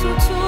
to